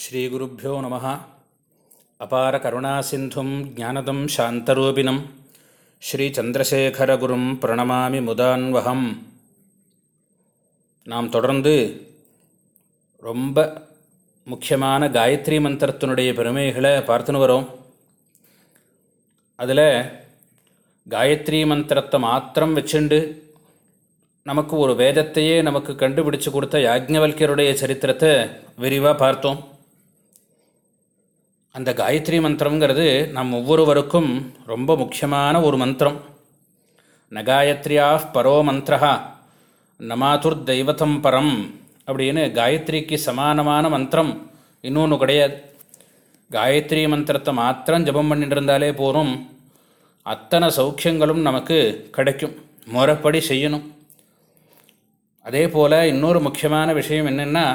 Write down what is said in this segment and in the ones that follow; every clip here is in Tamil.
ஸ்ரீகுருப்போ நம. அபார கருணாசிந்தும் ஜானதம் சாந்தரூபிணம். ஸ்ரீச்சந்திரசேகரகுரும் பிரணமாமி முதான்வகம் நாம் தொடர்ந்து ரொம்ப முக்கியமான காயத்ரி மந்திரத்தினுடைய பெருமைகளை பார்த்துன்னு வரோம். அதில் காயத்ரி மந்திரத்தை மாத்திரம் வச்சுண்டு நமக்கு ஒரு வேதத்தையே நமக்கு கண்டுபிடிச்சு கொடுத்த யாஜ்ஞவல்யருடைய சரித்திரத்தை விரிவாக பார்த்தோம். அந்த காயத்ரி மந்திரங்கிறது நம் ஒவ்வொருவருக்கும் ரொம்ப முக்கியமான ஒரு மந்திரம். நகாயத்ரியா பரோ மந்திரா நமாதுர் தெய்வத்தம் பரம் அப்படின்னு காயத்ரிக்கு சமானமான மந்திரம் இன்னொன்று கிடையாது. காயத்ரி மந்திரத்தை மாத்திரம் ஜபம் பண்ணிட்டு இருந்தாலே போதும். அத்தனை சௌக்கியங்களும் நமக்கு கிடைக்கும். முறைப்படி செய்யணும். அதே போல் இன்னொரு முக்கியமான விஷயம் என்னென்னா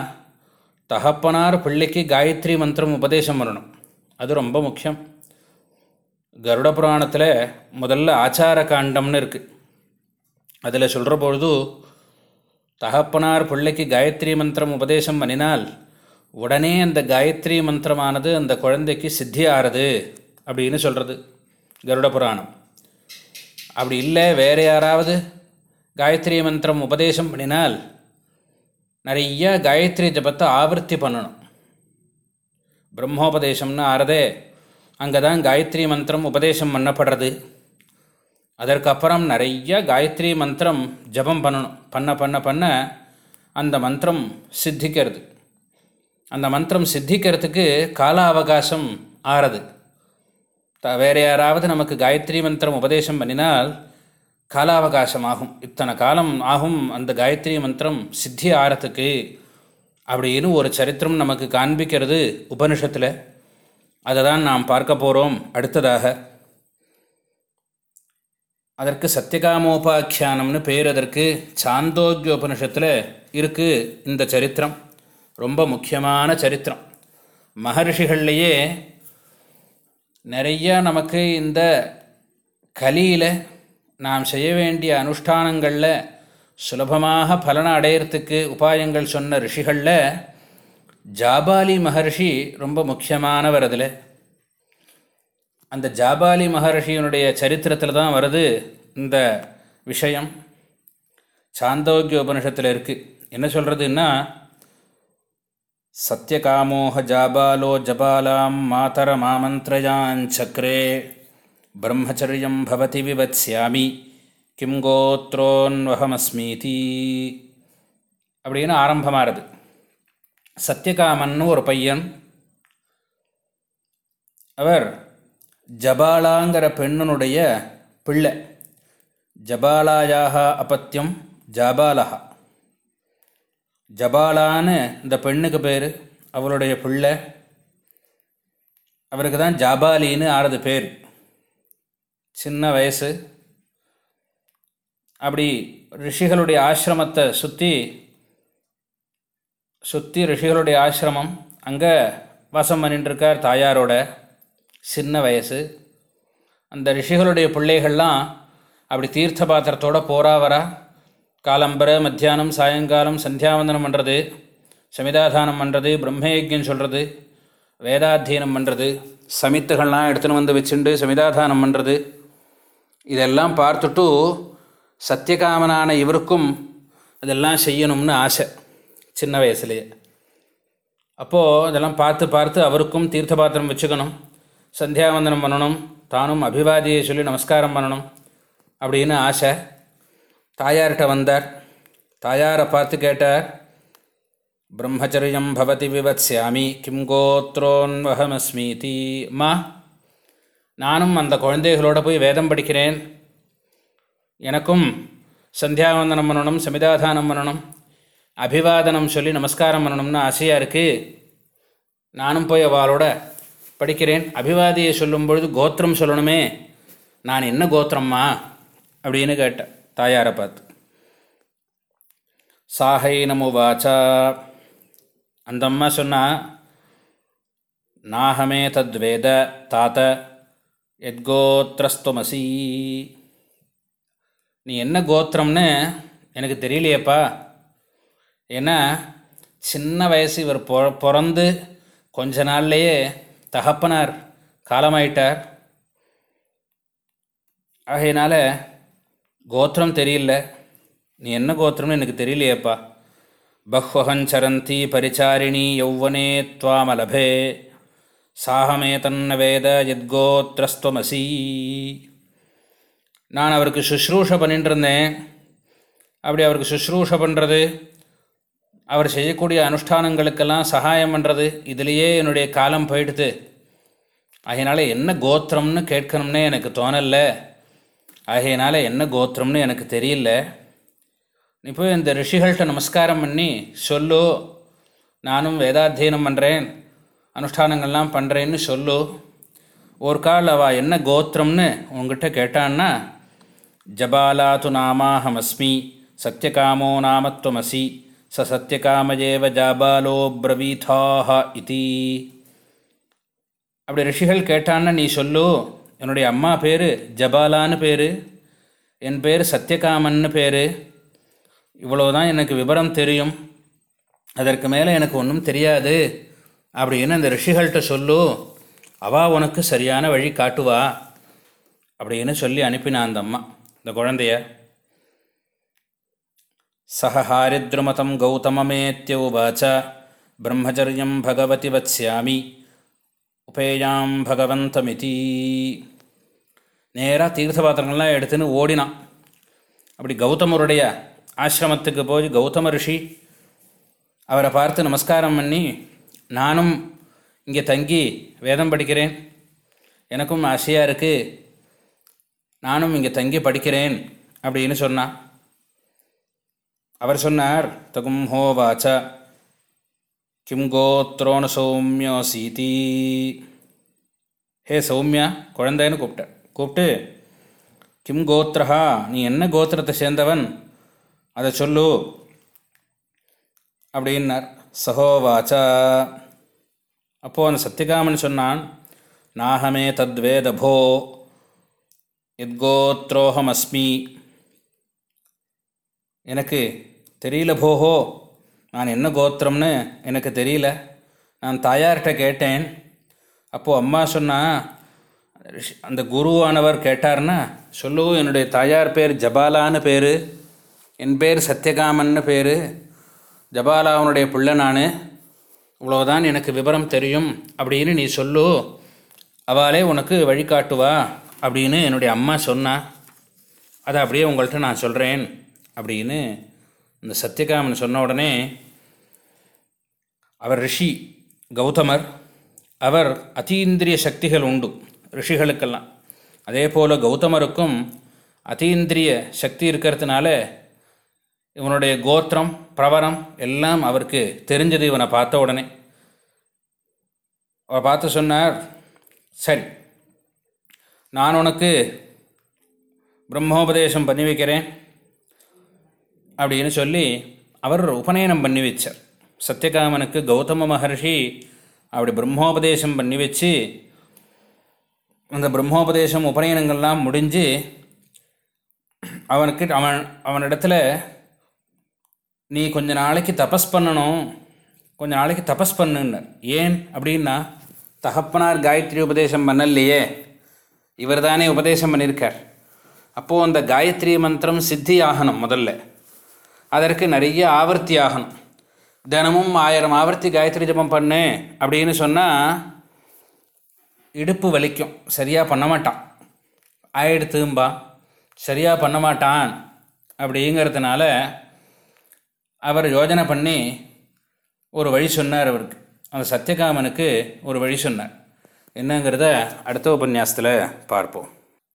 தகப்பனார் பிள்ளைக்கு காயத்ரி மந்திரம் உபதேசம் பண்ணணும். அது ரொம்ப முக்கியம். கருட புராணத்தில் முதல்ல ஆச்சார காண்டம்னு இருக்குது அதில் சொல்கிற பொழுது தகப்பனார் பிள்ளைக்கு காயத்ரி மந்திரம் உபதேசம் பண்ணினால் உடனே அந்த காயத்ரி மந்திரமானது அந்த குழந்தைக்கு சித்தி ஆறுது அப்படின்னு சொல்கிறது கருட புராணம். அப்படி இல்லை வேறு யாராவது காயத்ரி மந்திரம் உபதேசம் பண்ணினால் நிறையா காயத்ரி ஜபத்தை ஆவர்த்தி பண்ணணும். பிரம்மோபதேசம்னு ஆறதே. அங்கே தான் காயத்ரி மந்திரம் உபதேசம் பண்ணப்படுறது. அதற்கப்புறம் நிறைய காயத்ரி மந்திரம் ஜபம் பண்ணணும். பண்ண பண்ண பண்ண அந்த மந்திரம் சித்திக்கிறது. அந்த மந்திரம் சித்திக்கிறதுக்கு கால அவகாசம் ஆறுது. த வேறு யாராவது நமக்கு காயத்ரி மந்திரம் உபதேசம் பண்ணினால் காலாவகாசம் ஆகும். இத்தனை காலம் ஆகும் அந்த காயத்ரி மந்திரம் சித்தி ஆறத்துக்கு அப்படின்னு ஒரு சரித்திரம் நமக்கு காண்பிக்கிறது உபனிஷத்தில். அதை தான் நாம் பார்க்க போகிறோம் அடுத்ததாக. அதற்கு சத்தியகாமோபாக்கியானம்னு பேர் அதற்கு சாந்தோக்கிய உபனிஷத்தில் இருக்குது இந்த சரித்திரம். ரொம்ப முக்கியமான சரித்திரம். மகர்ஷிகள்லேயே நிறையா நமக்கு இந்த கலியில் நாம் செய்ய வேண்டிய அனுஷ்டானங்களில் சுலபமாக பலனை அடையிறதுக்கு உபாயங்கள் சொன்ன ரிஷிகளில் ஜாபாலி மகர்ஷி ரொம்ப முக்கியமானவர் அதில். அந்த ஜாபாலி மகர்ஷியினுடைய சரித்திரத்தில் தான் வருது இந்த விஷயம். சாந்தோக்கிய உபனிஷத்தில் இருக்குது என்ன சொல்கிறதுன்னா சத்யகாமோக ஜாபாலோ ஜபாலாம் மாதர மாமந்திரயாஞ்சக்ரே பிரம்மச்சரியம் பவதி விவத்ஸ்யாமி. கிம் கோத்ரோன்வகமஸ்மீதி அப்படின்னு ஆரம்பமாகிறது சத்யகாமன்னு ஒரு பையன். அவர் ஜபாலாங்கிற பெண்ணனுடைய பிள்ளை. ஜபாலாயாக அபத்தியம் ஜபாலஹா. ஜபாலான்னு இந்த பெண்ணுக்கு பேர். அவளுடைய பிள்ளை. அவருக்கு தான் ஜபாலின்னு ஆறது பேர். சின்ன வயசு. அப்படி ரிஷிகளுடைய ஆசிரமத்தை சுற்றி சுற்றி ரிஷிகளுடைய ஆசிரமம். அங்கே வாசம் பண்ணிட்டுருக்கார் தாயாரோட சின்ன வயசு. அந்த ரிஷிகளுடைய பிள்ளைகள்லாம் அப்படி தீர்த்த பாத்திரத்தோட போரா வரா. காலம்பரை மத்தியானம் சாயங்காலம் சந்தியாவந்தனம் பண்ணுறது சமிதாதானம் பண்ணுறது பிரம்மயஜ்யம் சொல்கிறது வேதாத்தியனம் பண்ணுறது சமித்துகள்லாம் எடுத்துன்னு வந்து வச்சுண்டு சமிதாதானம் பண்ணுறது இதெல்லாம் பார்த்துட்டு சத்தியகாமனான இவருக்கும் அதெல்லாம் செய்யணும்னு ஆசை சின்ன வயசுலேயே. அப்போது அதெல்லாம் பார்த்து பார்த்து அவருக்கும் தீர்த்த பாத்திரம் வச்சுக்கணும் சந்தியாவந்தனம் பண்ணணும் தானும் அபிவாதியை சொல்லி நமஸ்காரம் பண்ணணும் அப்படின்னு ஆசை. தாயார்கிட்ட வந்தார். தாயாரை பார்த்து கேட்டார். பிரம்மச்சரியம் பவதி விவத்ஸ்யாமி கிம் கோத்ரோன்வகமஸ்மீதி மா நானும் அந்த குழந்தைகளோடு போய் வேதம் படிக்கிறேன். எனக்கும் சந்தியாவந்தனம் பண்ணணும் சமிதாதானம் பண்ணணும் அபிவாதனம் சொல்லி நமஸ்காரம் பண்ணணும்னு ஆசையாக இருக்குது நானும் போய் அவளோட படிக்கிறேன். அபிவாதியை சொல்லும் பொழுது கோத்திரம் சொல்லணுமே. நான் என்ன கோத்திரம்மா? அப்படின்னு கேட்டேன். தாயாரை பார்த்து. சாகை நமு வாச்சா. அந்த அம்மா சொன்னால் நாகமே தத்வேத தாத்த எத்கோத்திரஸ்துமசி. நீ என்ன கோத்திரம்னு எனக்கு தெரியலையேப்பா. ஏன்னா சின்ன வயசு இவர் பொ பிறந்து கொஞ்ச நாள்லேயே தகப்பனார் காலமாயிட்டார். ஆகையினால கோத்திரம் தெரியல. நீ என்ன கோத்திரம்னு எனக்கு தெரியலையேப்பா. பஹ்வகஞ்சரந்தி பரிச்சாரிணி யௌவனே துவாமலபே. சாகமே தன்ன வேத யத்கோத்ரஸ்துவமசி. நான் அவருக்கு சுஷ்ரூஷை பண்ணிட்டு இருந்தேன் அப்படி அவருக்கு சுஷ்ரூஷ பண்ணுறது அவர் செய்யக்கூடிய அனுஷ்டானங்களுக்கெல்லாம் சகாயம் பண்ணுறது இதுலேயே என்னுடைய காலம் போயிடுது. அதனால் என்ன கோத்திரம்னு கேட்கணும்னே எனக்கு தோணல. ஆகையினால் என்ன கோத்திரம்னு எனக்கு தெரியல. நீ போய் இந்த ரிஷிகள்கிட்ட நமஸ்காரம் பண்ணி சொல்லு. நானும் வேதாத்தியனம் பண்ணுறேன் அனுஷ்டானங்கள்லாம் பண்ணுறேன்னு சொல்லு. ஒரு கால் அவள் என்ன கோத்திரம்னு உங்ககிட்ட கேட்டான்னா ஜபாலாத்து நாமாஹமஸ்மி சத்யகாமோ நாமத்வமசி ச சத்யகாமஜேவ ஜாபாலோ பிரவீதாக இதி. அப்படி ரிஷிகள் கேட்டான்னு நீ சொல்லு என்னுடைய அம்மா பேர் ஜபாலான்னு பேர் என் பேர் சத்யகாமன்னு பேர் இவ்வளோதான் எனக்கு விவரம் தெரியும் அதற்கு மேலே எனக்கு ஒன்றும் தெரியாது அப்படின்னு அந்த ரிஷிகள்கிட்ட சொல்லு அவா உனக்கு சரியான வழி காட்டுவா அப்படின்னு சொல்லி அனுப்பினான் அந்த அம்மா. இந்த குழந்தைய சக கௌதமமேத்தியோ வாச்ச பிரம்மச்சரியம் பகவதி வத்ஸ்யாமி உபேயாம் பகவந்தமிதி. நேராக தீர்த்த பாத்திரங்கள்லாம் எடுத்துன்னு ஓடினான் அப்படி கௌதமருடைய ஆசிரமத்துக்கு போய் கௌதம ரிஷி அவரை பார்த்து நமஸ்காரம் பண்ணி நானும் இங்கே தங்கி வேதம் படிக்கிறேன். எனக்கும் ஆசையாக இருக்குது நானும் இங்கே தங்கி படிக்கிறேன் அப்படின்னு சொன்னான் அவர் சொன்னார் தகும் ஹோவாச்ச கிம் கோத்ரோன சௌமியோ சீதி. ஹே சௌமியா குழந்தைன்னு கூப்பிட்டேன் கூப்பிட்டு கிம் கோத்ரஹா நீ என்ன கோத்திரத்தை சேர்ந்தவன்? அதை சொல்லு. அப்படின்னார். சஹோவாச்சா அப்போது அந்த சத்தியகாமன் சொன்னான் நாகமே தத்வேதபோ எத்கோத்ரோஹமஸ்மி எனக்கு தெரியல போஹோ நான் என்ன கோத்திரம்னு எனக்கு தெரியல. நான் தாயார்கிட்ட கேட்டேன். அப்போது அம்மா சொன்னால் அந்த குருவானவர் கேட்டார்னா சொல்லு என்னுடைய தாயார் பேர் ஜபாலான்னு பேர் என் பேர் சத்யகாமன்னு பேர் ஜபாலாவனுடைய பிள்ளை நான் இவ்வளோதான் எனக்கு விவரம் தெரியும் அப்படின்னு நீ சொல்லு அவளே உனக்கு வழிகாட்டுவா. அப்படின்னு என்னுடைய அம்மா சொன்னா அதை அப்படியே உங்கள்கிட்ட நான் சொல்கிறேன் அப்படின்னு இந்த சத்யகாமன் சொன்ன உடனே அவர் ரிஷி கௌதமர் அவர் அதீந்திரிய சக்திகள் உண்டு ரிஷிகளுக்கெல்லாம். அதே போல் கௌதமருக்கும் அதீந்திரிய சக்தி இருக்கிறதுனால இவனுடைய கோத்திரம் பிரவரம் எல்லாம் அவருக்கு தெரிஞ்சது. இவனை பார்த்த உடனே அவர் பார்த்து சொன்னார் சரி நான் உனக்கு பிரம்மோபதேசம் பண்ணி வைக்கிறேன் அப்படின்னு சொல்லி அவர் உபநயனம் பண்ணி வச்சார். சத்யகாமனுக்கு கௌதம மகர்ஷி அப்படி பிரம்மோபதேசம் பண்ணி வச்சு அந்த பிரம்மோபதேசம் உபநயனங்கள்லாம் முடிஞ்சு அவனுக்கு அவன் அவனிடத்துல நீ கொஞ்ச நாளைக்கு தபஸ் பண்ணணும் கொஞ்ச நாளைக்கு தபஸ் பண்ணுன்னார். ஏன் அப்படின்னா தகப்பனார் காயத்ரி உபதேசம் பண்ணலையே. இவர் தானே உபதேசம் பண்ணியிருக்கார் அப்போது அந்த காயத்ரி மந்திரம் சித்தி ஆகணும் முதல்ல. அதற்கு நிறைய ஆவர்த்தி ஆகணும். தினமும் ஆயிரம் ஆவர்த்தி காயத்ரி ஜபம் பண்ணு அப்படின்னு சொன்னால் இடுப்பு வலிக்கும். சரியாக பண்ண மாட்டான். ஆயிடுத்தும்பா. சரியாக பண்ண மாட்டான். அப்படிங்கிறதுனால அவர் யோஜனை பண்ணி ஒரு வழி சொன்னார் அவருக்கு. அந்த சத்யகாமனுக்கு ஒரு வழி சொன்னார். என்னங்கிறத அடுத்த உபன்யாசத்தில் பார்ப்போம்.